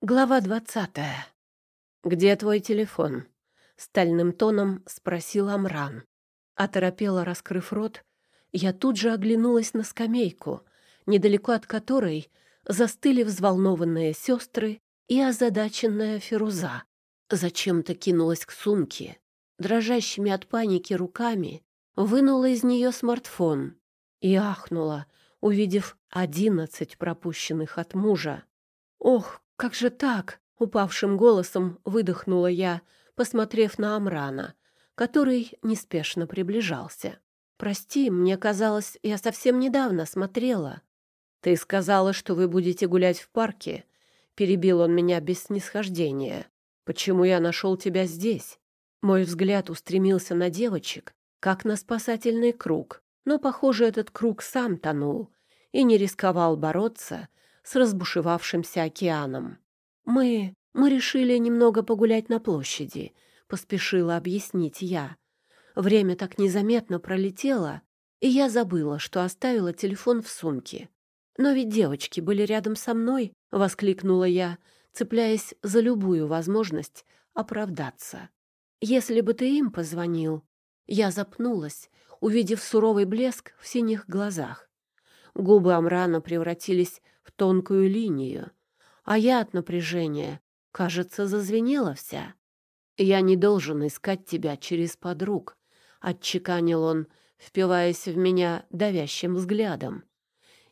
Глава двадцатая. «Где твой телефон?» — стальным тоном спросил Амран. Оторопела, раскрыв рот, я тут же оглянулась на скамейку, недалеко от которой застыли взволнованные сестры и озадаченная Феруза. Зачем-то кинулась к сумке, дрожащими от паники руками вынула из нее смартфон и ахнула, увидев одиннадцать пропущенных от мужа. «Ох, «Как же так?» — упавшим голосом выдохнула я, посмотрев на Амрана, который неспешно приближался. «Прости, мне казалось, я совсем недавно смотрела». «Ты сказала, что вы будете гулять в парке», — перебил он меня без снисхождения. «Почему я нашел тебя здесь?» Мой взгляд устремился на девочек, как на спасательный круг, но, похоже, этот круг сам тонул и не рисковал бороться с разбушевавшимся океаном. «Мы... мы решили немного погулять на площади», — поспешила объяснить я. Время так незаметно пролетело, и я забыла, что оставила телефон в сумке. «Но ведь девочки были рядом со мной», — воскликнула я, цепляясь за любую возможность оправдаться. «Если бы ты им позвонил...» Я запнулась, увидев суровый блеск в синих глазах. Губы Амрана превратились в тонкую линию, а я от напряжения, кажется, зазвенела вся. «Я не должен искать тебя через подруг», — отчеканил он, впиваясь в меня давящим взглядом.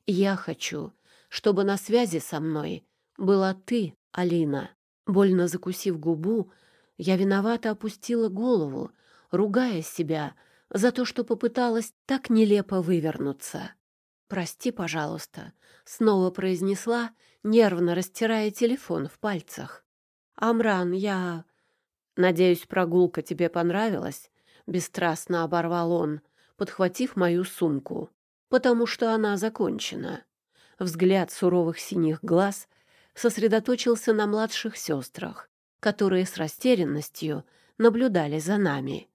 «Я хочу, чтобы на связи со мной была ты, Алина». Больно закусив губу, я виновато опустила голову, ругая себя за то, что попыталась так нелепо вывернуться. «Прости, пожалуйста», — снова произнесла, нервно растирая телефон в пальцах. «Амран, я...» «Надеюсь, прогулка тебе понравилась?» — бесстрастно оборвал он, подхватив мою сумку. «Потому что она закончена». Взгляд суровых синих глаз сосредоточился на младших сестрах, которые с растерянностью наблюдали за нами.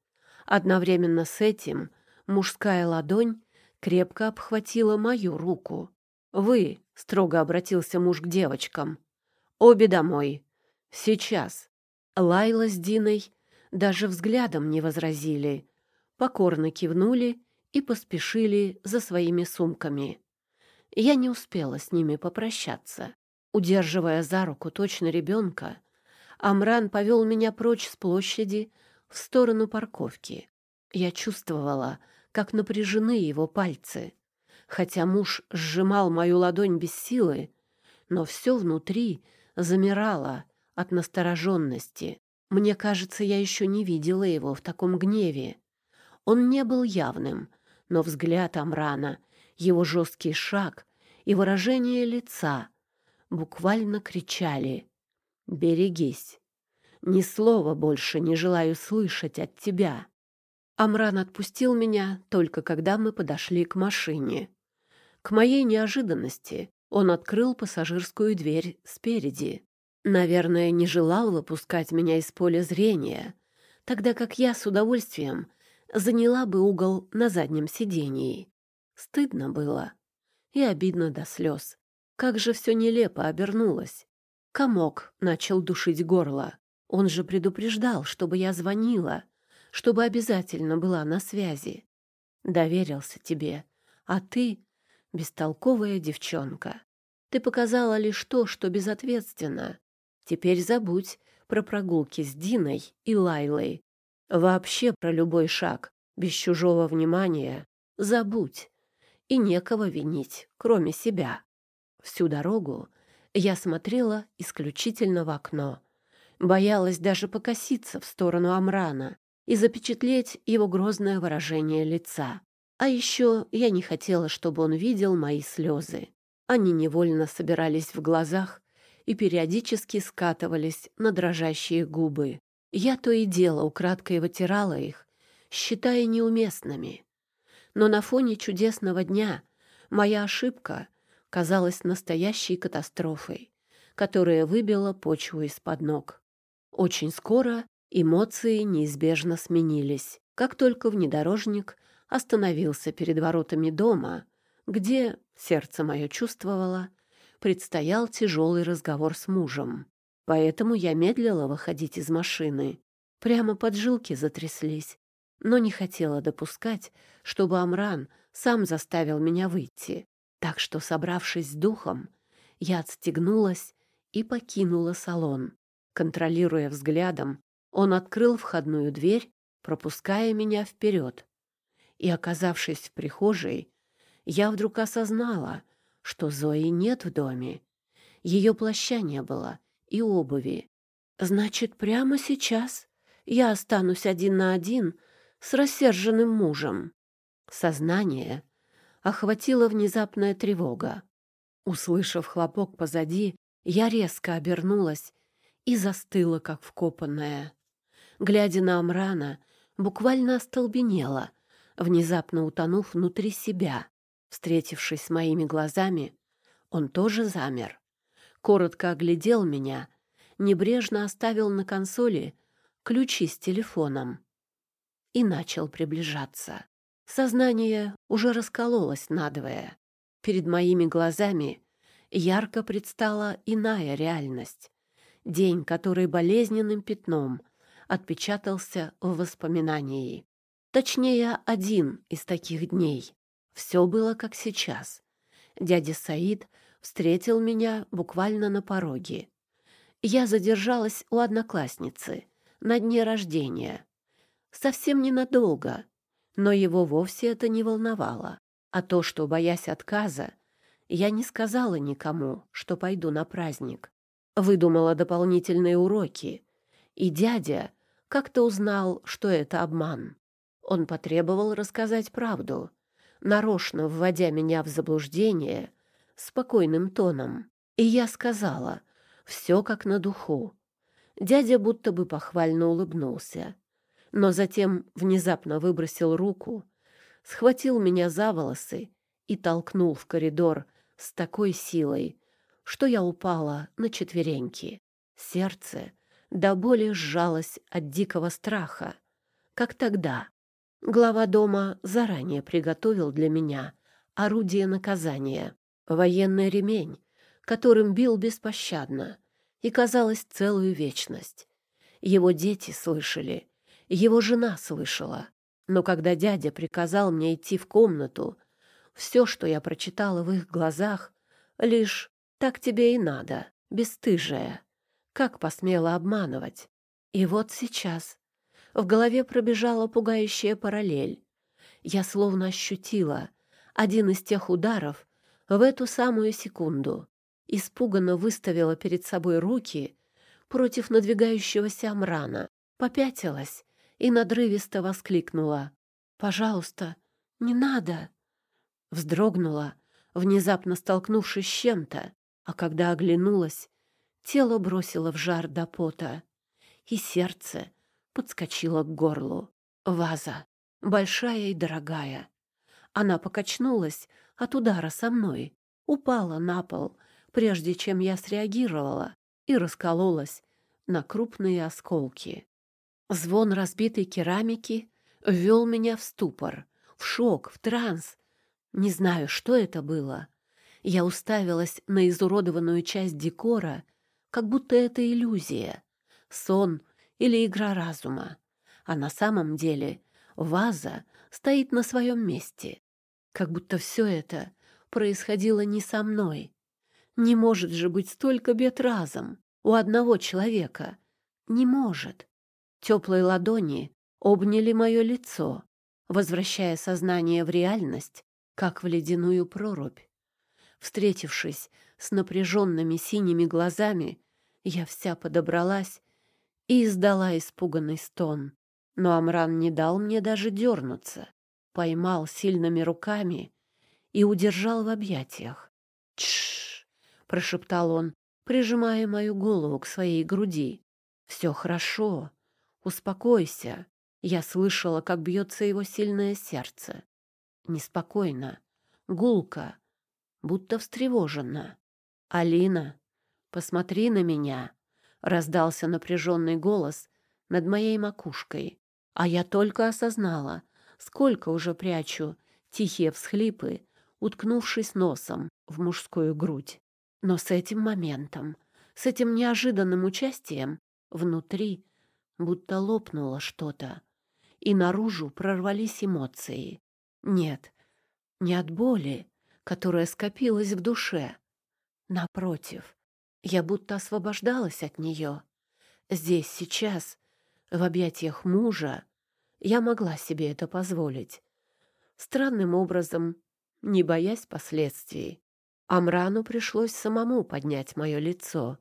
Одновременно с этим мужская ладонь крепко обхватила мою руку. «Вы», — строго обратился муж к девочкам, — «обе домой. Сейчас». Лайла с Диной даже взглядом не возразили, покорно кивнули и поспешили за своими сумками. Я не успела с ними попрощаться. Удерживая за руку точно ребенка, Амран повел меня прочь с площади в сторону парковки. Я чувствовала, как напряжены его пальцы. Хотя муж сжимал мою ладонь без силы, но все внутри замирало от настороженности. Мне кажется, я еще не видела его в таком гневе. Он не был явным, но взгляд Амрана, его жесткий шаг и выражение лица буквально кричали «Берегись! Ни слова больше не желаю слышать от тебя!» Амран отпустил меня только когда мы подошли к машине. К моей неожиданности он открыл пассажирскую дверь спереди. Наверное, не желал выпускать меня из поля зрения, тогда как я с удовольствием заняла бы угол на заднем сидении. Стыдно было и обидно до слез. Как же все нелепо обернулось. Комок начал душить горло. Он же предупреждал, чтобы я звонила чтобы обязательно была на связи. Доверился тебе, а ты — бестолковая девчонка. Ты показала лишь то, что безответственно. Теперь забудь про прогулки с Диной и Лайлой. Вообще про любой шаг, без чужого внимания, забудь. И некого винить, кроме себя. Всю дорогу я смотрела исключительно в окно. Боялась даже покоситься в сторону Амрана и запечатлеть его грозное выражение лица. А еще я не хотела, чтобы он видел мои слезы. Они невольно собирались в глазах и периодически скатывались на дрожащие губы. Я то и дело украдкой вытирала их, считая неуместными. Но на фоне чудесного дня моя ошибка казалась настоящей катастрофой, которая выбила почву из-под ног. Очень скоро Эмоции неизбежно сменились, как только внедорожник остановился перед воротами дома, где, сердце мое чувствовало, предстоял тяжелый разговор с мужем. Поэтому я медлила выходить из машины. Прямо поджилки затряслись, но не хотела допускать, чтобы Амран сам заставил меня выйти. Так что, собравшись с духом, я отстегнулась и покинула салон. Контролируя взглядом, он открыл входную дверь, пропуская меня вперед. И, оказавшись в прихожей, я вдруг осознала, что Зои нет в доме. Ее плаща не было и обуви. Значит, прямо сейчас я останусь один на один с рассерженным мужем. Сознание охватила внезапная тревога. Услышав хлопок позади, я резко обернулась и застыла, как вкопанная. Глядя на Амрана, буквально остолбенела, внезапно утонув внутри себя. Встретившись с моими глазами, он тоже замер. Коротко оглядел меня, небрежно оставил на консоли ключи с телефоном и начал приближаться. Сознание уже раскололось надвое. Перед моими глазами ярко предстала иная реальность. День, который болезненным пятном отпечатался в воспоминании. Точнее, один из таких дней. Все было как сейчас. Дядя Саид встретил меня буквально на пороге. Я задержалась у одноклассницы на дне рождения. Совсем ненадолго, но его вовсе это не волновало. А то, что, боясь отказа, я не сказала никому, что пойду на праздник. Выдумала дополнительные уроки, и дядя как-то узнал, что это обман. Он потребовал рассказать правду, нарочно вводя меня в заблуждение спокойным тоном. И я сказала, все как на духу. Дядя будто бы похвально улыбнулся, но затем внезапно выбросил руку, схватил меня за волосы и толкнул в коридор с такой силой, что я упала на четвереньки. Сердце до боли сжалось от дикого страха, как тогда. Глава дома заранее приготовил для меня орудие наказания, военный ремень, которым бил беспощадно, и, казалось, целую вечность. Его дети слышали, его жена слышала, но когда дядя приказал мне идти в комнату, все, что я прочитала в их глазах, лишь «так тебе и надо, бесстыжая». Как посмела обманывать? И вот сейчас в голове пробежала пугающая параллель. Я словно ощутила один из тех ударов в эту самую секунду. Испуганно выставила перед собой руки против надвигающегося Амрана, попятилась и надрывисто воскликнула. «Пожалуйста, не надо!» Вздрогнула, внезапно столкнувшись с чем-то, а когда оглянулась, тело бросило в жар до пота, и сердце подскочило к горлу. Ваза, большая и дорогая. Она покачнулась от удара со мной, упала на пол, прежде чем я среагировала, и раскололась на крупные осколки. Звон разбитой керамики ввел меня в ступор, в шок, в транс. Не знаю, что это было. Я уставилась на изуродованную часть декора, как будто это иллюзия, сон или игра разума. А на самом деле ваза стоит на своем месте. Как будто все это происходило не со мной. Не может же быть столько бед разом у одного человека. Не может. Теплые ладони обняли мое лицо, возвращая сознание в реальность, как в ледяную прорубь. Встретившись с напряженными синими глазами, я вся подобралась и издала испуганный стон. Но Амран не дал мне даже дернуться, поймал сильными руками и удержал в объятиях. «Тш!» — прошептал он, прижимая мою голову к своей груди. «Все хорошо. «Успокойся». Я слышала, как бьется его сильное сердце. Неспокойно, гулко, будто встревоженно. «Алина, посмотри на меня!» — раздался напряженный голос над моей макушкой. А я только осознала, сколько уже прячу тихие всхлипы, уткнувшись носом в мужскую грудь. Но с этим моментом С этим неожиданным участием внутри будто лопнуло что-то, и наружу прорвались эмоции. Нет, не от боли, которая скопилась в душе. Напротив, я будто освобождалась от нее. Здесь, сейчас, в объятиях мужа, я могла себе это позволить. Странным образом, не боясь последствий. Амрану пришлось самому поднять мое лицо.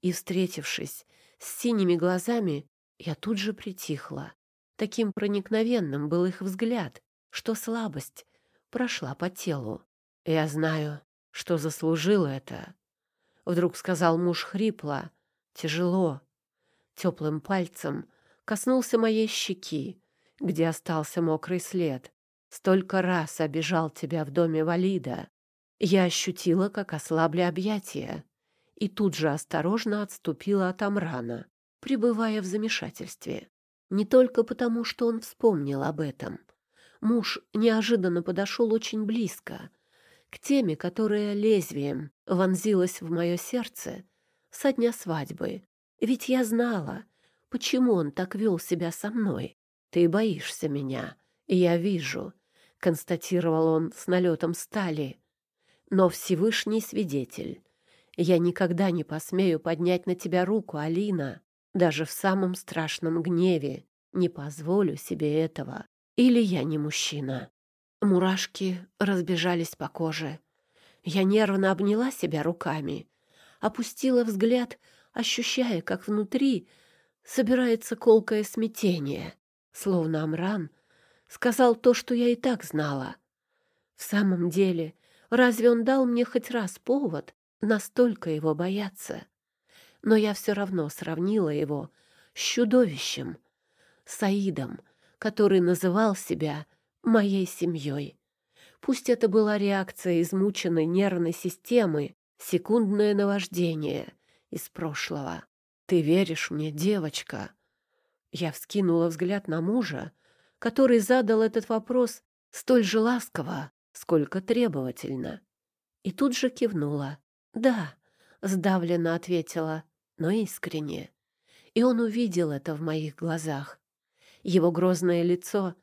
И, встретившись с синими глазами, я тут же притихла. Таким проникновенным был их взгляд, что слабость прошла по телу. «Я знаю, что заслужил это», — вдруг сказал муж хрипло, тяжело. Теплым пальцем коснулся моей щеки, где остался мокрый след. Столько раз обижал тебя в доме Валида. Я ощутила, как ослабли объятия, и тут же осторожно отступила от Амрана, пребывая в замешательстве. Не только потому, что он вспомнил об этом. Муж неожиданно подошел очень близко, к теме, которая лезвием вонзилась в мое сердце со дня свадьбы. Ведь я знала, почему он так вел себя со мной. Ты боишься меня, я вижу, — констатировал он с налетом стали. «Но Всевышний свидетель. Я никогда не посмею поднять на тебя руку, Алина. Даже в самом страшном гневе не позволю себе этого. Или я не мужчина». Мурашки разбежались по коже. Я нервно обняла себя руками, опустила взгляд, ощущая, как внутри собирается колкое смятение, словно Амран сказал то, что я и так знала. В самом деле, разве он дал мне хоть раз повод настолько его бояться? Но я все равно сравнила его с чудовищем, Саидом, который называл себя моей семьей. Пусть это была реакция измученной нервной системы, секундное наваждение из прошлого. «Ты веришь мне, девочка?» Я вскинула взгляд на мужа, который задал этот вопрос столь же ласково, сколько требовательно. И тут же кивнула. «Да», — сдавленно ответила, но искренне. И он увидел это в моих глазах. Его грозное лицо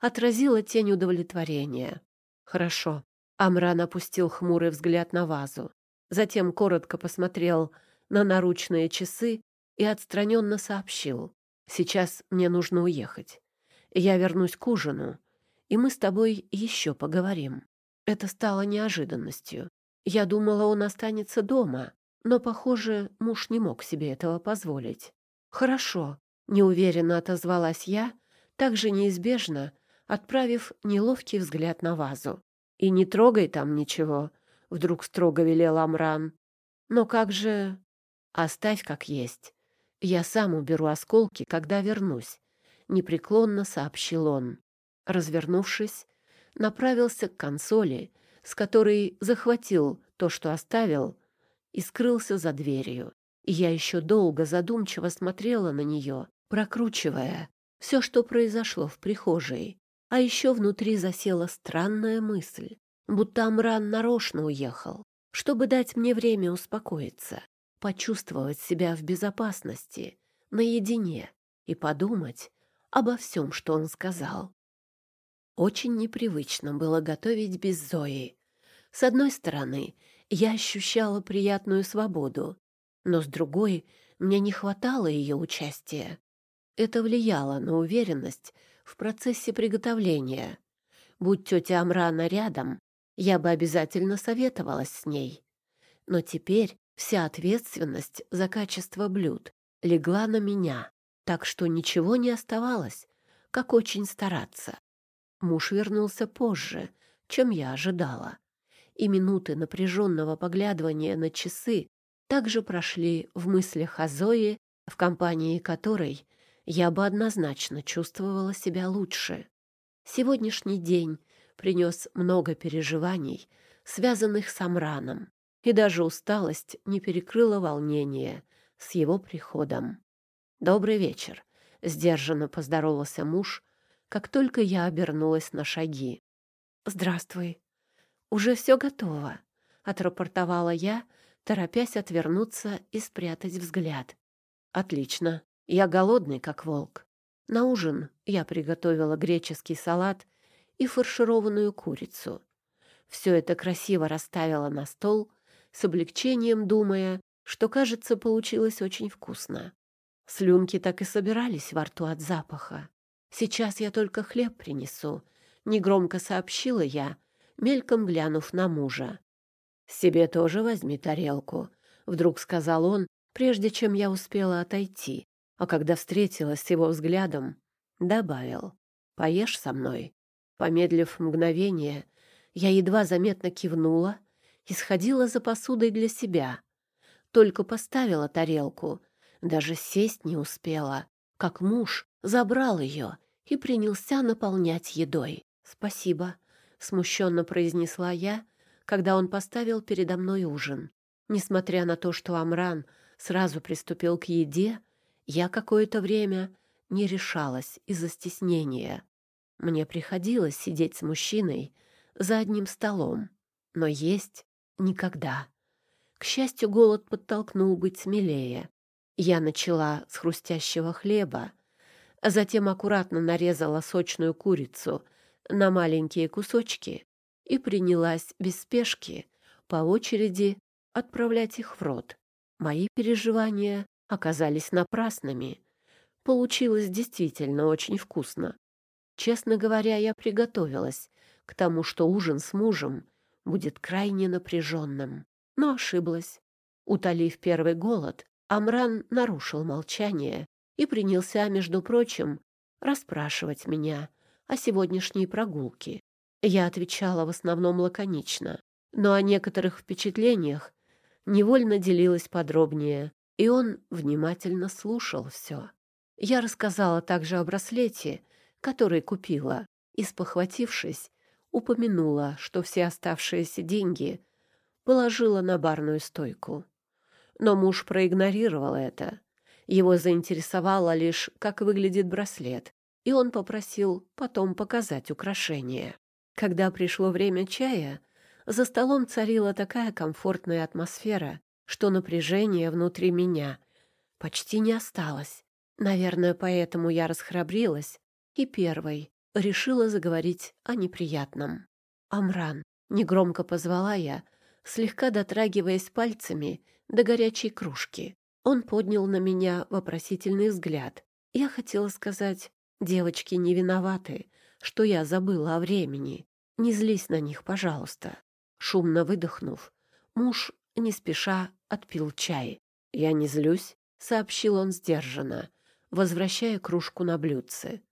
отразило тень удовлетворения. «Хорошо». Амран опустил хмурый взгляд на вазу. Затем коротко посмотрел на наручные часы и отстраненно сообщил. «Сейчас мне нужно уехать. Я вернусь к ужину, и мы с тобой еще поговорим». Это стало неожиданностью. Я думала, он останется дома, но, похоже, муж не мог себе этого позволить. «Хорошо», — неуверенно отозвалась я, также неизбежно, отправив неловкий взгляд на вазу. «И не трогай там ничего», — вдруг строго велел Амран. «Но как же...» «Оставь как есть. Я сам уберу осколки, когда вернусь. — непреклонно сообщил он. Развернувшись, направился к консоли, с которой захватил то, что оставил, и скрылся за дверью. И я еще долго задумчиво смотрела на нее, прокручивая все, что произошло в прихожей. А еще внутри засела странная мысль, будто Амран нарочно уехал, чтобы дать мне время успокоиться, почувствовать себя в безопасности, наедине и подумать, обо всем, что он сказал. Очень непривычно было готовить без Зои. С одной стороны, я ощущала приятную свободу, но с другой мне не хватало ее участия. Это влияло на уверенность в процессе приготовления. Будь тетя Амрана рядом, я бы обязательно советовалась с ней. Но теперь вся ответственность за качество блюд легла на меня так что ничего не оставалось, как очень стараться. Муж вернулся позже, чем я ожидала, и минуты напряженного поглядывания на часы также прошли в мыслях о Зое, в компании которой я бы однозначно чувствовала себя лучше. Сегодняшний день принес много переживаний, связанных с Амраном, и даже усталость не перекрыла волнение с его приходом. «Добрый вечер», — сдержанно поздоровался муж, как только я обернулась на шаги. «Здравствуй. Уже все готово», — отрапортовала я, торопясь отвернуться и спрятать взгляд. «Отлично. Я голодный, как волк. На ужин я приготовила греческий салат и фаршированную курицу. Все это красиво расставила на стол, с облегчением думая, что, кажется, получилось очень вкусно. Слюнки так и собирались во рту от запаха. «Сейчас я только хлеб принесу», — негромко сообщила я, мельком глянув на мужа. «Себе тоже возьми тарелку», — вдруг сказал он, прежде чем я успела отойти, а когда встретилась с его взглядом, добавил «Поешь со мной». Помедлив мгновение, я едва заметно кивнула и сходила за посудой для себя. Только поставила тарелку, даже сесть не успела, как муж забрал ее и принялся наполнять едой. «Спасибо», — смущенно произнесла я, когда он поставил передо мной ужин. Несмотря на то, что Амран сразу приступил к еде, я какое-то время не решалась из-за стеснения. Мне приходилось сидеть с мужчиной, за одним столом, но есть никогда. К счастью, голод подтолкнул быть смелее. Я начала с хрустящего хлеба, а затем аккуратно нарезала сочную курицу на маленькие кусочки и принялась без спешки по очереди отправлять их в рот. Мои переживания оказались напрасными. Получилось действительно очень вкусно. Честно говоря, я приготовилась к тому, что ужин с мужем будет крайне напряженным. Но ошиблась. Утолив первый голод, Амран нарушил молчание и принялся, между прочим, расспрашивать меня о сегодняшней прогулке. Я отвечала в основном лаконично, но о некоторых впечатлениях невольно делилась подробнее, и он внимательно слушал все. Я рассказала также о браслете, который купила, и, спохватившись, упомянула, что все оставшиеся деньги положила на барную стойку. Но муж проигнорировал это. Его заинтересовало лишь, как выглядит браслет, и он попросил потом показать украшение. Когда пришло время чая, за столом царила такая комфортная атмосфера, что напряжение внутри меня почти не осталось. Наверное, поэтому я расхрабрилась и первой решила заговорить о неприятном. «Амран», — негромко позвала я, слегка дотрагиваясь пальцами до горячей кружки. Он поднял на меня вопросительный взгляд. Я хотела сказать, девочки не виноваты, что я забыла о времени. Не злись на них, пожалуйста. Шумно выдохнув, муж не спеша отпил чай. «Я не злюсь», — сообщил он сдержанно, возвращая кружку на блюдце.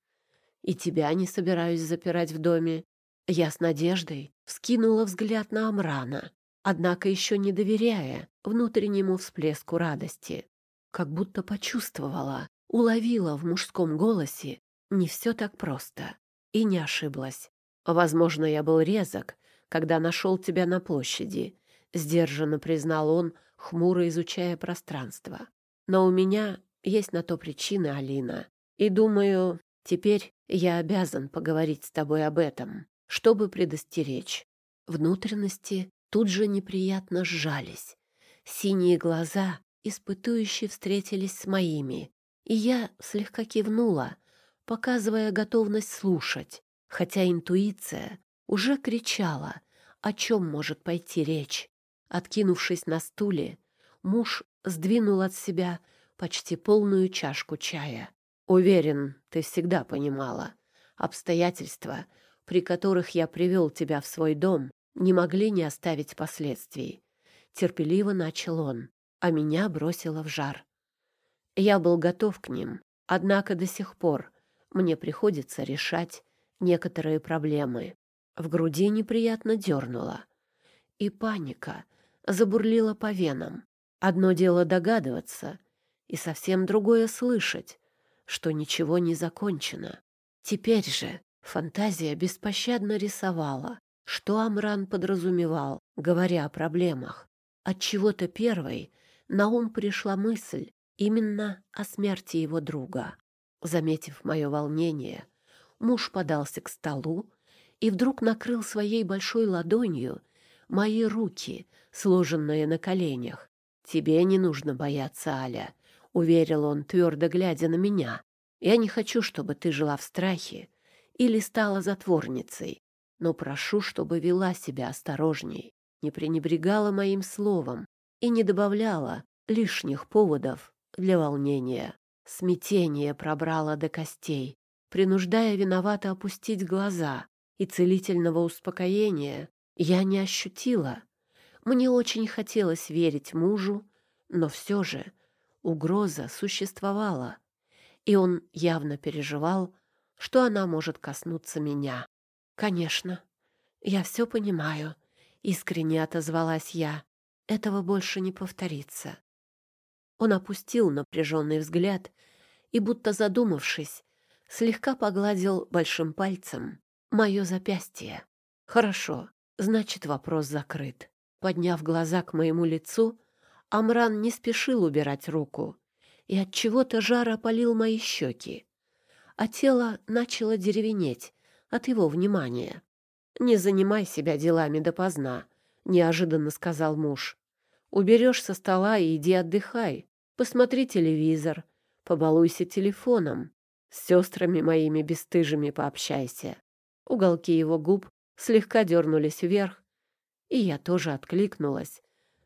И тебя не собираюсь запирать в доме. Я с надеждой вскинула взгляд на Амрана, однако еще не доверяя внутреннему всплеску радости. Как будто почувствовала, уловила в мужском голосе не все так просто. И не ошиблась. Возможно, я был резок, когда нашел тебя на площади, сдержанно признал он, хмуро изучая пространство. Но у меня есть на то причины, Алина. И думаю, теперь я обязан поговорить с тобой об этом, чтобы предостеречь. Внутренности тут же неприятно сжались. Синие глаза испытующие встретились с моими, и я слегка кивнула, показывая готовность слушать, хотя интуиция уже кричала, о чем может пойти речь. Откинувшись на стуле, муж сдвинул от себя почти полную чашку чая. Уверен, ты всегда понимала. Обстоятельства, при которых я привел тебя в свой дом, не могли не оставить последствий. Терпеливо начал он, а меня бросило в жар. Я был готов к ним, однако до сих пор мне приходится решать некоторые проблемы. В груди неприятно дернуло, и паника забурлила по венам. Одно дело догадываться, и совсем другое слышать, что ничего не закончено. Теперь же фантазия беспощадно рисовала, что Амран подразумевал, говоря о проблемах. От чего-то первой на ум пришла мысль именно о смерти его друга. Заметив мое волнение, муж подался к столу и вдруг накрыл своей большой ладонью мои руки, сложенные на коленях. «Тебе не нужно бояться, Аля», — уверил он, твердо глядя на меня. «Я не хочу, чтобы ты жила в страхе или стала затворницей, но прошу, чтобы вела себя осторожней, не пренебрегала моим словом и не добавляла лишних поводов для волнения. Смятение пробрало до костей, принуждая виновато опустить глаза, и целительного успокоения я не ощутила. Мне очень хотелось верить мужу, но все же угроза существовала, и он явно переживал, что она может коснуться меня. «Конечно, я все понимаю», — искренне отозвалась я. «Этого больше не повторится». Он опустил напряженный взгляд и, будто задумавшись, слегка погладил большим пальцем мое запястье. «Хорошо, значит, вопрос закрыт». Подняв глаза к моему лицу, Амран не спешил убирать руку, и от чего то жар опалил мои щеки, а тело начало деревенеть от его внимания. «Не занимай себя делами допоздна», — неожиданно сказал муж. Уберешь со стола и иди отдыхай. Посмотри телевизор, побалуйся телефоном. С сестрами моими бесстыжими пообщайся. Уголки его губ слегка дернулись вверх, и я тоже откликнулась,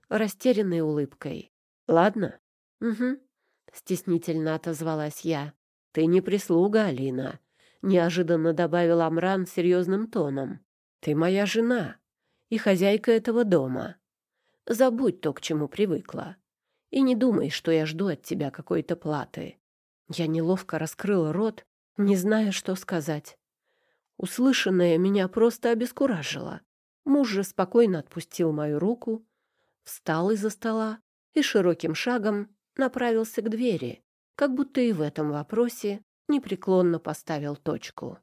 растерянной улыбкой. «Ладно?» «Угу», — стеснительно отозвалась я. «Ты не прислуга, Алина», — неожиданно добавил Амран серьезным тоном. «Ты моя жена и хозяйка этого дома. Забудь то, к чему привыкла. И не думай, что я жду от тебя какой-то платы. Я неловко раскрыла рот, не зная, что сказать. Услышанное меня просто обескуражило. Муж же спокойно отпустил мою руку, встал из-за стола и широким шагом направился к двери, как будто и в этом вопросе непреклонно поставил точку.